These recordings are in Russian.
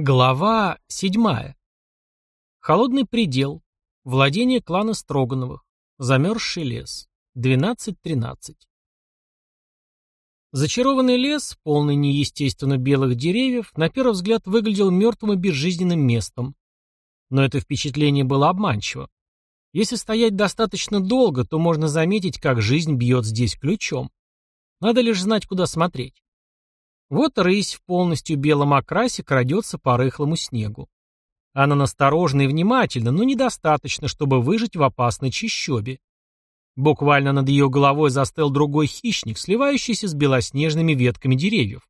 Глава седьмая. Холодный предел. Владение клана Строгановых. Замерзший лес. 12.13. Зачарованный лес, полный неестественно белых деревьев, на первый взгляд выглядел мертвым и безжизненным местом. Но это впечатление было обманчиво. Если стоять достаточно долго, то можно заметить, как жизнь бьет здесь ключом. Надо лишь знать, куда смотреть. Вот рысь в полностью белом окрасе крадется по рыхлому снегу. Она насторожена и внимательна, но недостаточно, чтобы выжить в опасной чащобе. Буквально над ее головой застыл другой хищник, сливающийся с белоснежными ветками деревьев.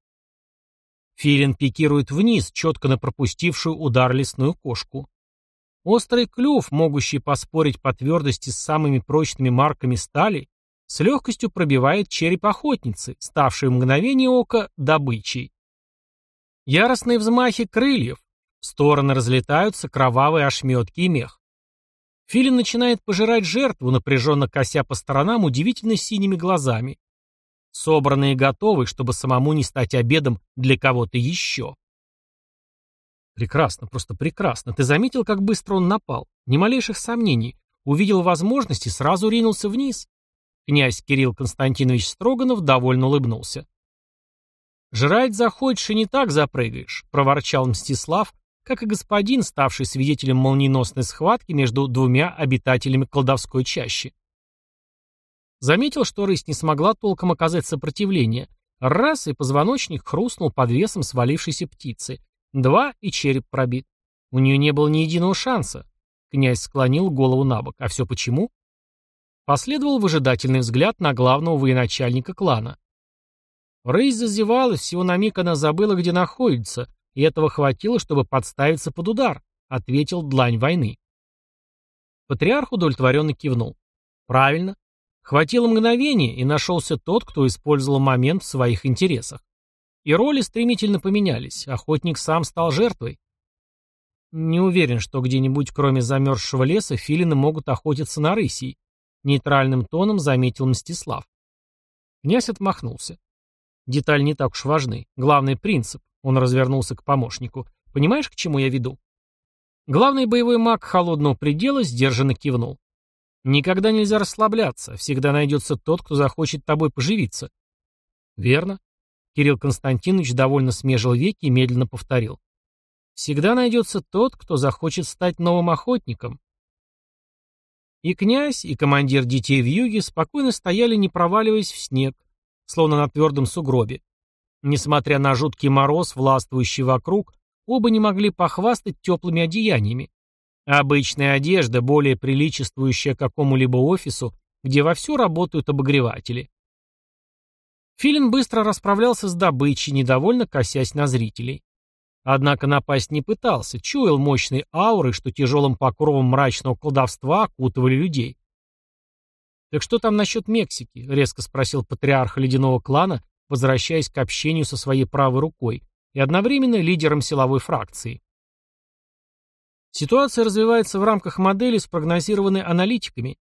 Филин пикирует вниз, четко на пропустившую удар лесную кошку. Острый клюв, могущий поспорить по твердости с самыми прочными марками стали, с легкостью пробивает череп охотницы, ставшей в мгновение ока добычей. Яростные взмахи крыльев, в стороны разлетаются кровавые ошметки и мех. Филин начинает пожирать жертву, напряженно кося по сторонам удивительно синими глазами. Собранный и готовый, чтобы самому не стать обедом для кого-то еще. Прекрасно, просто прекрасно. Ты заметил, как быстро он напал? Ни малейших сомнений. Увидел возможность и сразу ринулся вниз. Князь Кирилл Константинович Строганов довольно улыбнулся. «Жрать захочешь и не так запрыгаешь», — проворчал Мстислав, как и господин, ставший свидетелем молниеносной схватки между двумя обитателями колдовской чащи. Заметил, что рысь не смогла толком оказать сопротивление. Раз, и позвоночник хрустнул под весом свалившейся птицы. Два, и череп пробит. У нее не было ни единого шанса. Князь склонил голову на бок. А все почему? Последовал выжидательный взгляд на главного военачальника клана. Рысь зазевалась, всего на миг она забыла, где находится, и этого хватило, чтобы подставиться под удар, ответил длань войны. Патриарх удовлетворенно кивнул. Правильно. Хватило мгновения, и нашелся тот, кто использовал момент в своих интересах. И роли стремительно поменялись, охотник сам стал жертвой. Не уверен, что где-нибудь, кроме замерзшего леса, филины могут охотиться на рысей. Нейтральным тоном заметил Мстислав. Князь отмахнулся. Деталь не так уж важны. Главный принцип. Он развернулся к помощнику. Понимаешь, к чему я веду? Главный боевой маг холодного предела сдержанно кивнул. Никогда нельзя расслабляться. Всегда найдется тот, кто захочет тобой поживиться. Верно. Кирилл Константинович довольно смежил веки и медленно повторил. Всегда найдется тот, кто захочет стать новым охотником. И князь, и командир детей в юге спокойно стояли, не проваливаясь в снег, словно на твердом сугробе. Несмотря на жуткий мороз, властвующий вокруг, оба не могли похвастать теплыми одеяниями. Обычная одежда, более приличествующая какому-либо офису, где вовсю работают обогреватели. Филин быстро расправлялся с добычей, недовольно косясь на зрителей. Однако напасть не пытался, чуял мощной ауры, что тяжелым покровом мрачного колдовства окутывали людей. «Так что там насчет Мексики?» — резко спросил патриарх ледяного клана, возвращаясь к общению со своей правой рукой и одновременно лидером силовой фракции. «Ситуация развивается в рамках модели, спрогнозированной аналитиками»,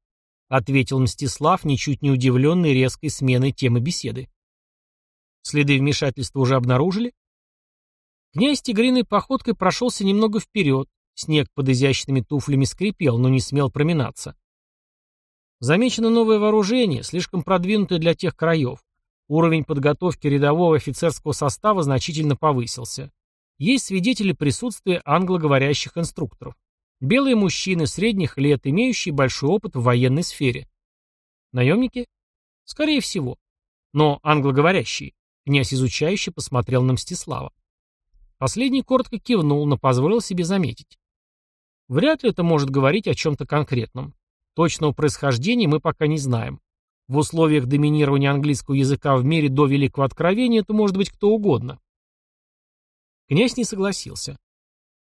ответил Мстислав, ничуть не удивленный резкой сменой темы беседы. «Следы вмешательства уже обнаружили?» Князь тигриной походкой прошелся немного вперед, снег под изящными туфлями скрипел, но не смел проминаться. Замечено новое вооружение, слишком продвинутое для тех краев. Уровень подготовки рядового офицерского состава значительно повысился. Есть свидетели присутствия англоговорящих инструкторов. Белые мужчины средних лет, имеющие большой опыт в военной сфере. Наемники? Скорее всего. Но англоговорящие. Князь изучающий посмотрел на Мстислава. Последний коротко кивнул, но позволил себе заметить. Вряд ли это может говорить о чем-то конкретном. Точного происхождения мы пока не знаем. В условиях доминирования английского языка в мире до Великого Откровения это может быть кто угодно. Князь не согласился.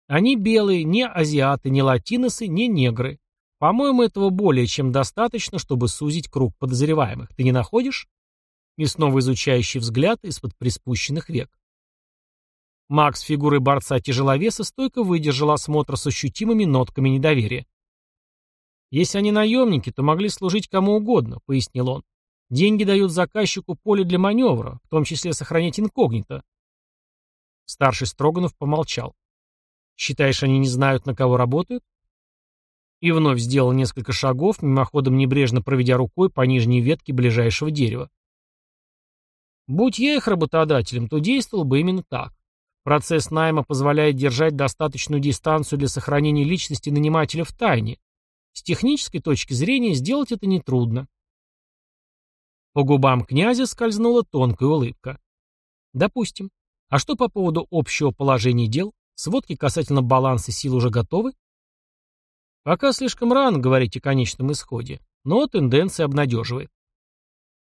Они белые, не азиаты, не латиносы, не негры. По-моему, этого более чем достаточно, чтобы сузить круг подозреваемых. Ты не находишь? И снова изучающий взгляд из-под приспущенных век. Макс фигурой борца-тяжеловеса стойко выдержал осмотр с ощутимыми нотками недоверия. «Если они наемники, то могли служить кому угодно», — пояснил он. «Деньги дают заказчику поле для маневра, в том числе сохранять инкогнито». Старший Строганов помолчал. Считаешь, они не знают, на кого работают? И вновь сделал несколько шагов, мимоходом небрежно проведя рукой по нижней ветке ближайшего дерева. Будь я их работодателем, то действовал бы именно так. Процесс найма позволяет держать достаточную дистанцию для сохранения личности нанимателя в тайне. С технической точки зрения сделать это нетрудно. По губам князя скользнула тонкая улыбка. Допустим. А что по поводу общего положения дел? Сводки касательно баланса сил уже готовы? Пока слишком рано говорить о конечном исходе, но тенденция обнадеживает.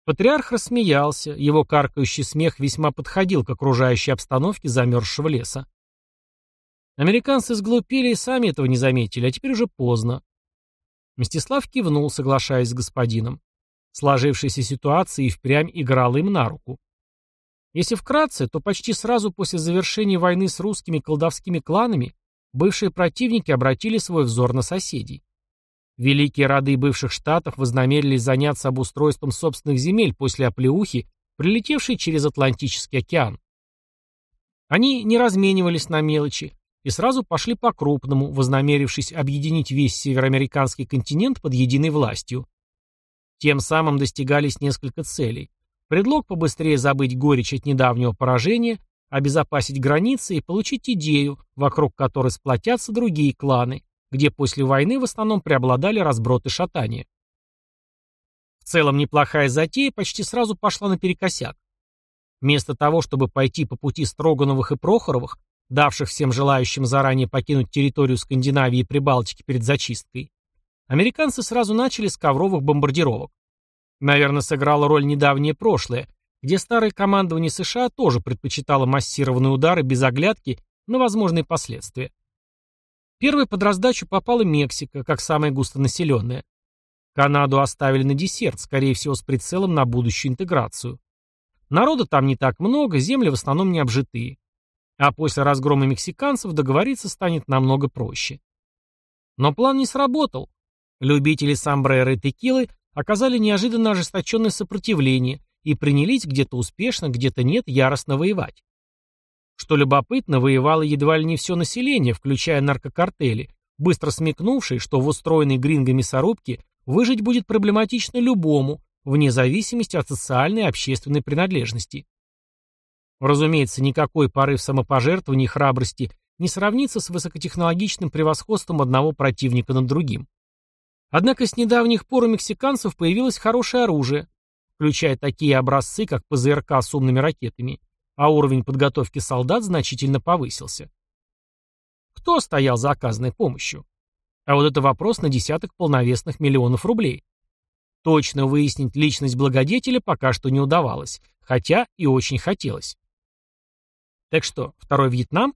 Патриарх рассмеялся, его каркающий смех весьма подходил к окружающей обстановке замерзшего леса. Американцы сглупили и сами этого не заметили, а теперь уже поздно. Мстислав кивнул, соглашаясь с господином. Сложившаяся ситуация и впрямь играла им на руку. Если вкратце, то почти сразу после завершения войны с русскими колдовскими кланами бывшие противники обратили свой взор на соседей. Великие роды бывших штатов вознамерились заняться обустройством собственных земель после оплеухи, прилетевшей через Атлантический океан. Они не разменивались на мелочи и сразу пошли по-крупному, вознамерившись объединить весь североамериканский континент под единой властью. Тем самым достигались несколько целей. Предлог побыстрее забыть горечь от недавнего поражения, обезопасить границы и получить идею, вокруг которой сплотятся другие кланы, где после войны в основном преобладали разброты шатания. В целом неплохая затея почти сразу пошла наперекосяк. Вместо того, чтобы пойти по пути Строгановых и Прохоровых, давших всем желающим заранее покинуть территорию Скандинавии и Прибалтики перед зачисткой, американцы сразу начали с ковровых бомбардировок. Наверное, сыграло роль недавнее прошлое, где старое командование США тоже предпочитало массированные удары без оглядки на возможные последствия. Первой под раздачу попала Мексика, как самая густонаселенная. Канаду оставили на десерт, скорее всего, с прицелом на будущую интеграцию. Народа там не так много, земли в основном не обжитые. А после разгрома мексиканцев договориться станет намного проще. Но план не сработал. Любители самбрера и текилы оказали неожиданно ожесточенное сопротивление и принялись где-то успешно, где-то нет яростно воевать. Что любопытно, воевало едва ли не все население, включая наркокартели, быстро смекнувшие, что в устроенной грингами мясорубке выжить будет проблематично любому, вне зависимости от социальной и общественной принадлежности. Разумеется, никакой порыв самопожертвования и храбрости не сравнится с высокотехнологичным превосходством одного противника над другим. Однако с недавних пор у мексиканцев появилось хорошее оружие, включая такие образцы, как ПЗРК с умными ракетами, а уровень подготовки солдат значительно повысился. Кто стоял за оказанной помощью? А вот это вопрос на десяток полновесных миллионов рублей. Точно выяснить личность благодетеля пока что не удавалось, хотя и очень хотелось. Так что, второй Вьетнам?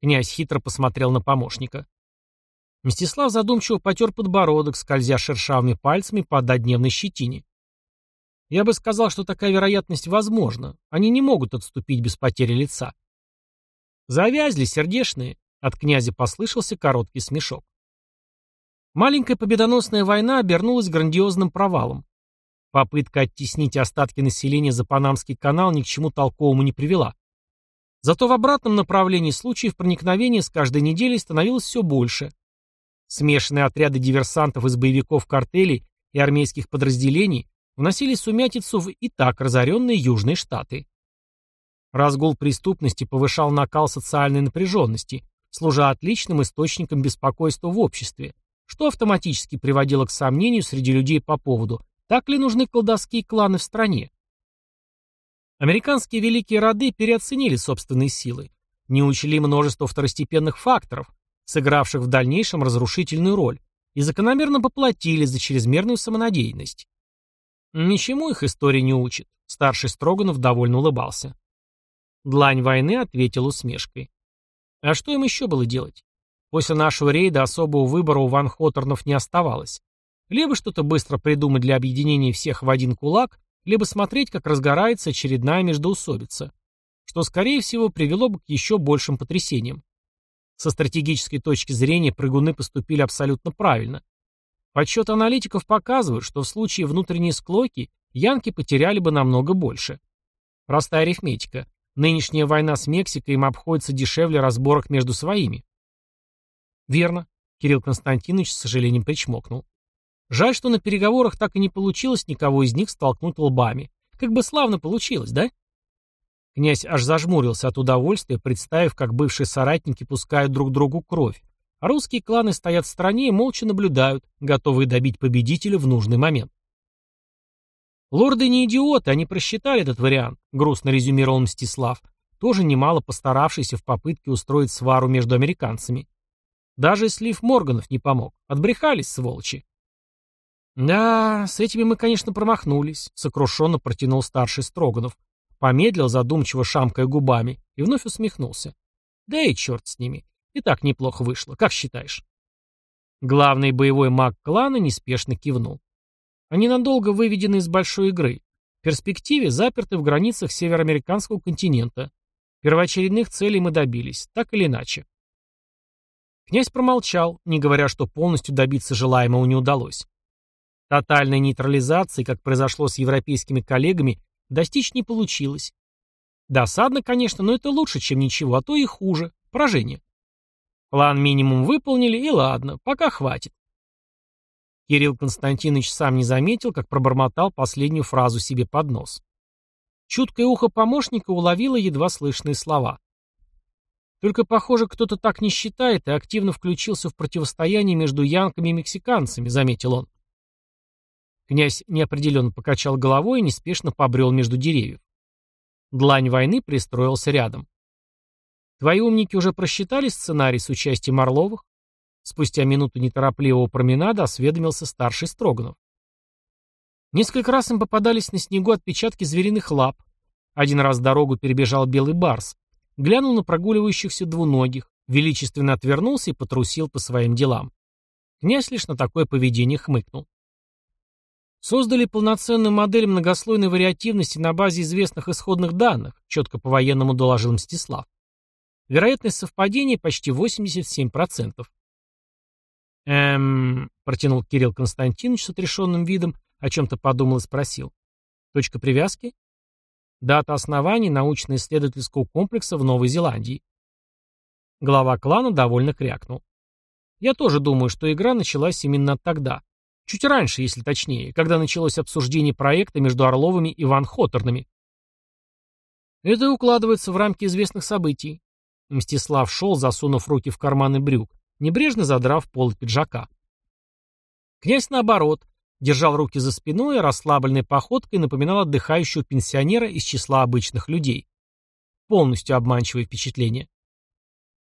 Князь хитро посмотрел на помощника. Мстислав задумчиво потер подбородок, скользя шершавыми пальцами по однодневной щетине. Я бы сказал, что такая вероятность возможна. Они не могут отступить без потери лица. Завязли, сердешные. От князя послышался короткий смешок. Маленькая победоносная война обернулась грандиозным провалом. Попытка оттеснить остатки населения за Панамский канал ни к чему толковому не привела. Зато в обратном направлении случаев проникновения с каждой неделей становилось все больше. Смешанные отряды диверсантов из боевиков картелей и армейских подразделений вносили сумятицу в и так разоренные Южные Штаты. Разгул преступности повышал накал социальной напряженности, служа отличным источником беспокойства в обществе, что автоматически приводило к сомнению среди людей по поводу, так ли нужны колдовские кланы в стране. Американские великие роды переоценили собственные силы, не учли множество второстепенных факторов, сыгравших в дальнейшем разрушительную роль, и закономерно поплатили за чрезмерную самонадеянность. Ничему их история не учит. Старший Строганов довольно улыбался. Длань войны ответил усмешкой. А что им еще было делать? После нашего рейда особого выбора у Ван Хоторнов не оставалось. Либо что-то быстро придумать для объединения всех в один кулак, либо смотреть, как разгорается очередная междоусобица, что, скорее всего, привело бы к еще большим потрясениям. Со стратегической точки зрения прыгуны поступили абсолютно правильно. Подсчеты аналитиков показывают, что в случае внутренней склоки янки потеряли бы намного больше. Простая арифметика. Нынешняя война с Мексикой им обходится дешевле разборок между своими. Верно. Кирилл Константинович с сожалением причмокнул. Жаль, что на переговорах так и не получилось никого из них столкнуть лбами. Как бы славно получилось, да? Князь аж зажмурился от удовольствия, представив, как бывшие соратники пускают друг другу кровь, русские кланы стоят в стороне и молча наблюдают, готовые добить победителя в нужный момент. «Лорды не идиоты, они просчитали этот вариант», — грустно резюмировал Мстислав, тоже немало постаравшийся в попытке устроить свару между американцами. Даже Слив Морганов не помог. Отбрехались, сволочи. «Да, с этими мы, конечно, промахнулись», — сокрушенно протянул старший Строганов. Помедлил, задумчиво шамкая губами, и вновь усмехнулся. «Да и черт с ними. И так неплохо вышло. Как считаешь?» Главный боевой маг клана неспешно кивнул. Они надолго выведены из большой игры. В перспективе заперты в границах североамериканского континента. Первоочередных целей мы добились, так или иначе. Князь промолчал, не говоря, что полностью добиться желаемого не удалось. Тотальной нейтрализации, как произошло с европейскими коллегами, достичь не получилось. Досадно, конечно, но это лучше, чем ничего, а то и хуже. Поражение. План минимум выполнили, и ладно, пока хватит. Кирилл Константинович сам не заметил, как пробормотал последнюю фразу себе под нос. Чуткое ухо помощника уловило едва слышные слова. Только, похоже, кто-то так не считает и активно включился в противостояние между янками и мексиканцами, заметил он. Князь неопределенно покачал головой и неспешно побрел между деревьев. Длань войны пристроился рядом. Твои умники уже просчитали сценарий с участием Орловых? Спустя минуту неторопливого променада осведомился старший Строганов. Несколько раз им попадались на снегу отпечатки звериных лап. Один раз дорогу перебежал белый барс. Глянул на прогуливающихся двуногих, величественно отвернулся и потрусил по своим делам. Князь лишь на такое поведение хмыкнул. Создали полноценную модель многослойной вариативности на базе известных исходных данных, четко по-военному доложил Мстислав. Вероятность совпадения почти 87%. Эм, протянул Кирилл Константинович с отрешенным видом, о чем-то подумал и спросил. Точка привязки? Дата основания научно-исследовательского комплекса в Новой Зеландии. Глава клана довольно крякнул. Я тоже думаю, что игра началась именно тогда. Чуть раньше, если точнее, когда началось обсуждение проекта между Орловыми и Ван Хоторнами. Это укладывается в рамки известных событий. Мстислав шел, засунув руки в карманы брюк, небрежно задрав пол пиджака. Князь, наоборот, держал руки за спиной и расслабленной походкой напоминал отдыхающего пенсионера из числа обычных людей. Полностью обманчивое впечатление.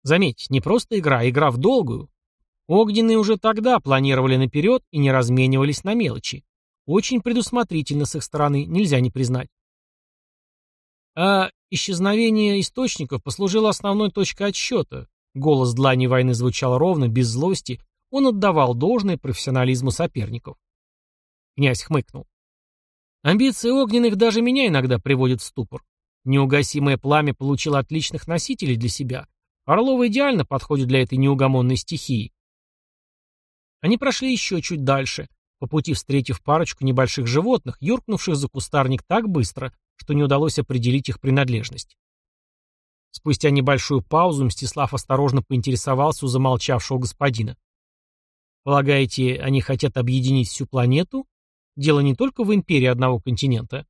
Заметь, не просто игра, а игра в долгую, Огненные уже тогда планировали наперед и не разменивались на мелочи. Очень предусмотрительно с их стороны, нельзя не признать. А исчезновение источников послужило основной точкой отсчета. Голос длани войны звучал ровно, без злости, он отдавал должное профессионализму соперников. Князь хмыкнул. Амбиции огненных даже меня иногда приводят в ступор. Неугасимое пламя получило отличных носителей для себя. Орлова идеально подходит для этой неугомонной стихии. Они прошли еще чуть дальше, по пути встретив парочку небольших животных, юркнувших за кустарник так быстро, что не удалось определить их принадлежность. Спустя небольшую паузу Мстислав осторожно поинтересовался у замолчавшего господина. «Полагаете, они хотят объединить всю планету? Дело не только в империи одного континента».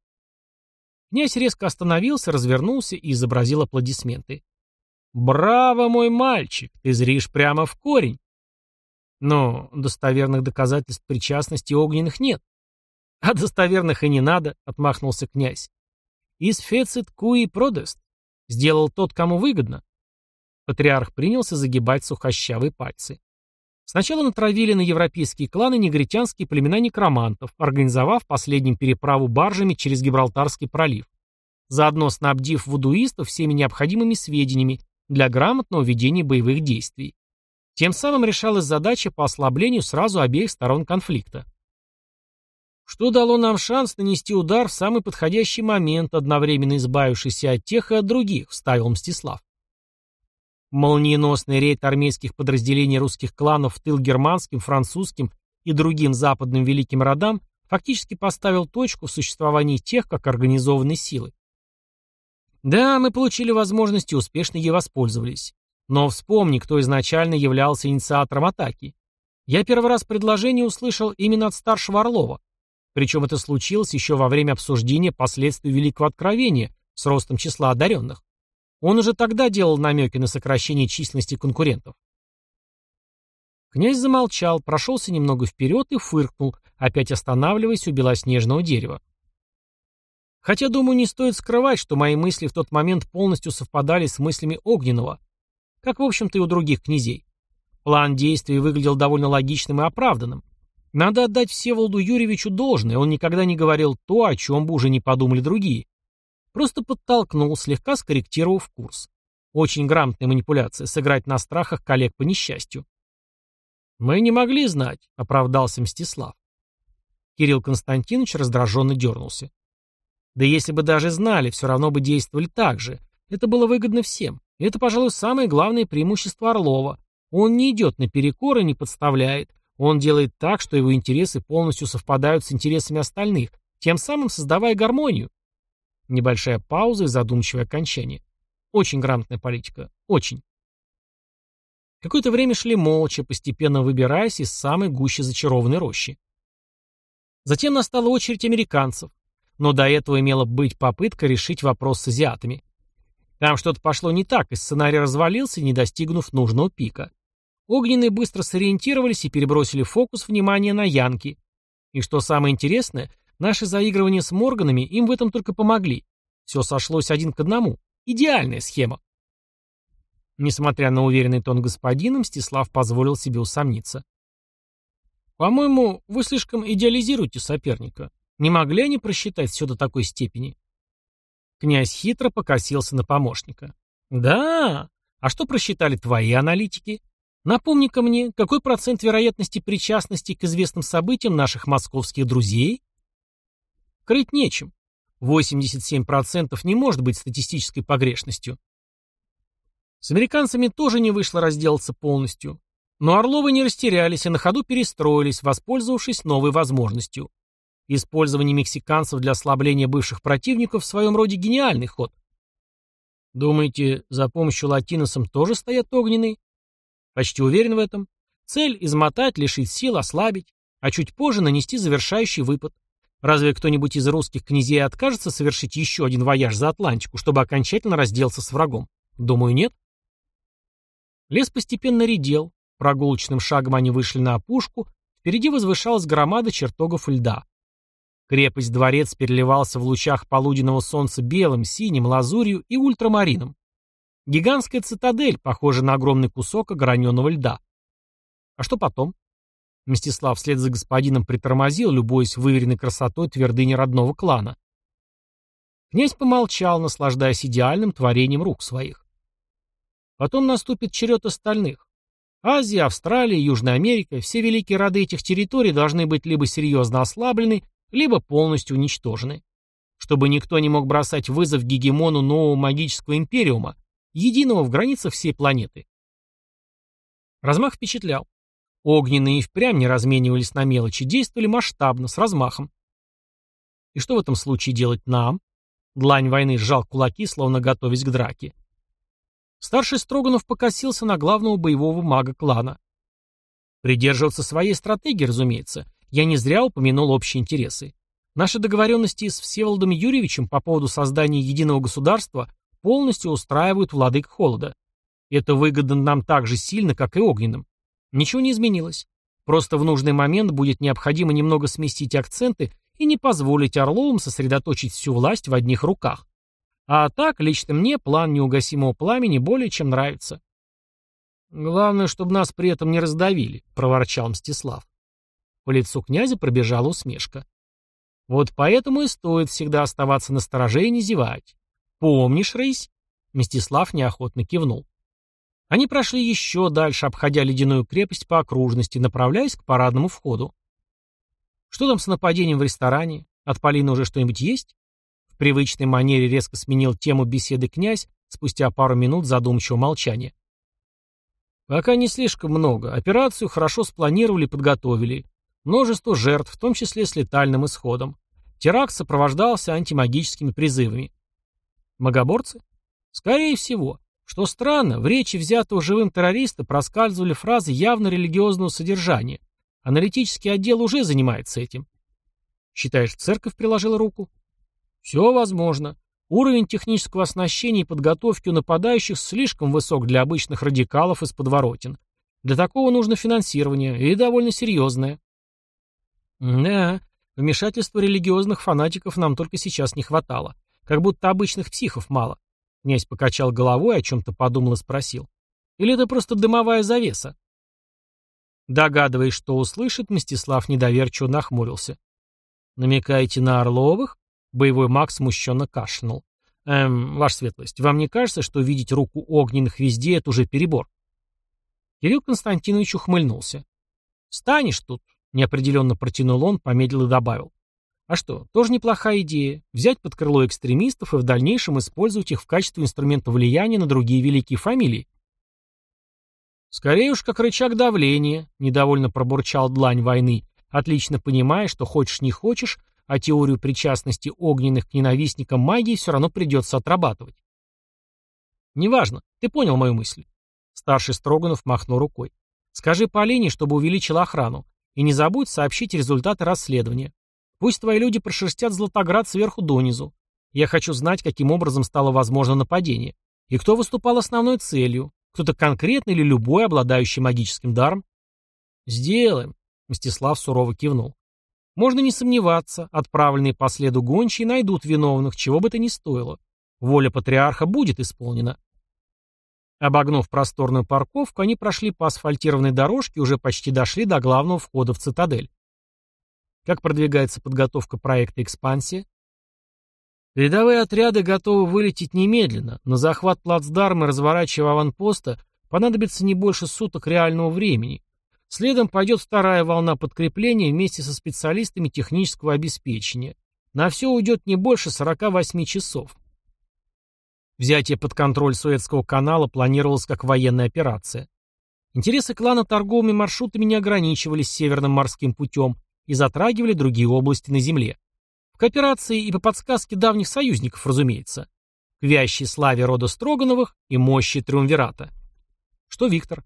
Князь резко остановился, развернулся и изобразил аплодисменты. «Браво, мой мальчик! Ты зришь прямо в корень. Но достоверных доказательств причастности огненных нет. А достоверных и не надо, отмахнулся князь. Из фецит куи продаст. Сделал тот, кому выгодно. Патриарх принялся загибать сухощавые пальцы. Сначала натравили на европейские кланы негритянские племена некромантов, организовав последним переправу баржами через Гибралтарский пролив, заодно снабдив вудуистов всеми необходимыми сведениями для грамотного ведения боевых действий. Тем самым решалась задача по ослаблению сразу обеих сторон конфликта. Что дало нам шанс нанести удар в самый подходящий момент, одновременно избавившись от тех и от других, вставил Мстислав. Молниеносный рейд армейских подразделений русских кланов в тыл германским, французским и другим западным великим родам фактически поставил точку в существовании тех, как организованной силы. Да, мы получили возможность и успешно ей воспользовались. Но вспомни, кто изначально являлся инициатором атаки. Я первый раз предложение услышал именно от старшего Орлова. Причем это случилось еще во время обсуждения последствий Великого Откровения с ростом числа одаренных. Он уже тогда делал намеки на сокращение численности конкурентов. Князь замолчал, прошелся немного вперед и фыркнул, опять останавливаясь у белоснежного дерева. Хотя, думаю, не стоит скрывать, что мои мысли в тот момент полностью совпадали с мыслями Огненного, как, в общем-то, и у других князей. План действий выглядел довольно логичным и оправданным. Надо отдать Всеволоду Юрьевичу должное, он никогда не говорил то, о чем бы уже не подумали другие. Просто подтолкнул, слегка скорректировав курс. Очень грамотная манипуляция, сыграть на страхах коллег по несчастью. «Мы не могли знать», — оправдался Мстислав. Кирилл Константинович раздраженно дернулся. «Да если бы даже знали, все равно бы действовали так же. Это было выгодно всем. Это, пожалуй, самое главное преимущество Орлова. Он не идет наперекор и не подставляет. Он делает так, что его интересы полностью совпадают с интересами остальных, тем самым создавая гармонию. Небольшая пауза и задумчивое окончание. Очень грамотная политика. Очень. Какое-то время шли молча, постепенно выбираясь из самой гуще зачарованной рощи. Затем настала очередь американцев, но до этого имела быть попытка решить вопрос с азиатами. Там что-то пошло не так, и сценарий развалился, не достигнув нужного пика. Огненные быстро сориентировались и перебросили фокус внимания на Янки. И что самое интересное, наши заигрывания с Морганами им в этом только помогли. Все сошлось один к одному. Идеальная схема. Несмотря на уверенный тон господина, Мстислав позволил себе усомниться. «По-моему, вы слишком идеализируете соперника. Не могли они просчитать все до такой степени?» Князь хитро покосился на помощника. «Да? А что просчитали твои аналитики? Напомни-ка мне, какой процент вероятности причастности к известным событиям наших московских друзей?» «Крыть нечем. 87% не может быть статистической погрешностью. С американцами тоже не вышло разделаться полностью. Но Орловы не растерялись и на ходу перестроились, воспользовавшись новой возможностью. Использование мексиканцев для ослабления бывших противников в своем роде гениальный ход. Думаете, за помощью латиносам тоже стоят огненные? Почти уверен в этом. Цель – измотать, лишить сил, ослабить, а чуть позже нанести завершающий выпад. Разве кто-нибудь из русских князей откажется совершить еще один вояж за Атлантику, чтобы окончательно разделаться с врагом? Думаю, нет. Лес постепенно редел, прогулочным шагом они вышли на опушку, впереди возвышалась громада чертогов льда. Крепость-дворец переливался в лучах полуденного солнца белым, синим, лазурью и ультрамарином. Гигантская цитадель, похожая на огромный кусок ограненного льда. А что потом? Мстислав вслед за господином притормозил, любуясь выверенной красотой твердыни родного клана. Князь помолчал, наслаждаясь идеальным творением рук своих. Потом наступит черед остальных. Азия, Австралия, Южная Америка, все великие роды этих территорий должны быть либо серьезно ослаблены, либо полностью уничтожены. Чтобы никто не мог бросать вызов гегемону нового магического империума, единого в границах всей планеты. Размах впечатлял. Огненные и впрямь не разменивались на мелочи, действовали масштабно, с размахом. И что в этом случае делать нам? Длань войны сжал кулаки, словно готовясь к драке. Старший Строганов покосился на главного боевого мага клана. Придерживаться своей стратегии, разумеется. Я не зря упомянул общие интересы. Наши договоренности с Всеволодом Юрьевичем по поводу создания единого государства полностью устраивают владык холода. Это выгодно нам так же сильно, как и огненным. Ничего не изменилось. Просто в нужный момент будет необходимо немного сместить акценты и не позволить Орловым сосредоточить всю власть в одних руках. А так, лично мне план неугасимого пламени более чем нравится. Главное, чтобы нас при этом не раздавили, проворчал Мстислав. По лицу князя пробежала усмешка. Вот поэтому и стоит всегда оставаться на стороже и не зевать. Помнишь, Рейс? Мстислав неохотно кивнул. Они прошли еще дальше, обходя ледяную крепость по окружности, направляясь к парадному входу. Что там с нападением в ресторане? От Полины уже что-нибудь есть? В привычной манере резко сменил тему беседы князь спустя пару минут задумчивого молчания. Пока не слишком много. Операцию хорошо спланировали и подготовили. Множество жертв, в том числе с летальным исходом. Теракт сопровождался антимагическими призывами. Магоборцы? Скорее всего. Что странно, в речи взятого живым террориста проскальзывали фразы явно религиозного содержания. Аналитический отдел уже занимается этим. Считаешь, церковь приложила руку? Все возможно. Уровень технического оснащения и подготовки у нападающих слишком высок для обычных радикалов из подворотен. Для такого нужно финансирование, и довольно серьезное. Да, вмешательства религиозных фанатиков нам только сейчас не хватало. Как будто обычных психов мало. Князь покачал головой, о чем-то подумал и спросил. Или это просто дымовая завеса? Догадываясь, что услышит, Мстислав недоверчиво нахмурился. «Намекаете на Орловых?» Боевой маг смущенно кашлянул. «Эм, ваша светлость, вам не кажется, что видеть руку огненных везде — это уже перебор?» Кирилл Константинович ухмыльнулся. «Станешь тут», — неопределенно протянул он, помедлил и добавил. «А что, тоже неплохая идея. Взять под крыло экстремистов и в дальнейшем использовать их в качестве инструмента влияния на другие великие фамилии». «Скорее уж, как рычаг давления», — недовольно пробурчал длань войны, отлично понимая, что хочешь не хочешь, а теорию причастности огненных к ненавистникам магии все равно придется отрабатывать. «Неважно, ты понял мою мысль». Старший Строганов махнул рукой. «Скажи Полине, чтобы увеличила охрану, и не забудь сообщить результаты расследования. Пусть твои люди прошерстят Златоград сверху донизу. Я хочу знать, каким образом стало возможно нападение, и кто выступал основной целью, кто-то конкретный или любой, обладающий магическим даром. Сделаем. Мстислав сурово кивнул. Можно не сомневаться, отправленные по следу гончие найдут виновных, чего бы то ни стоило. Воля патриарха будет исполнена. Обогнув просторную парковку, они прошли по асфальтированной дорожке и уже почти дошли до главного входа в цитадель. Как продвигается подготовка проекта «Экспансия»? Рядовые отряды готовы вылететь немедленно. На захват плацдарма и разворачивая аванпоста понадобится не больше суток реального времени. Следом пойдет вторая волна подкрепления вместе со специалистами технического обеспечения. На все уйдет не больше 48 часов. Взятие под контроль Суэцкого канала планировалось как военная операция. Интересы клана торговыми маршрутами не ограничивались Северным морским путем и затрагивали другие области на земле. В кооперации и по подсказке давних союзников, разумеется. К вящей славе рода Строгановых и мощи Триумвирата. Что Виктор?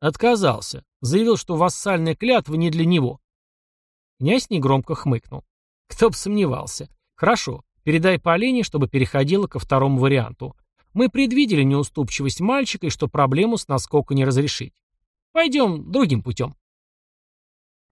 Отказался. Заявил, что вассальная клятва не для него. Князь негромко хмыкнул. Кто бы сомневался. Хорошо, передай Полине, чтобы переходила ко второму варианту. Мы предвидели неуступчивость мальчика и что проблему с наскока не разрешить. Пойдем другим путем.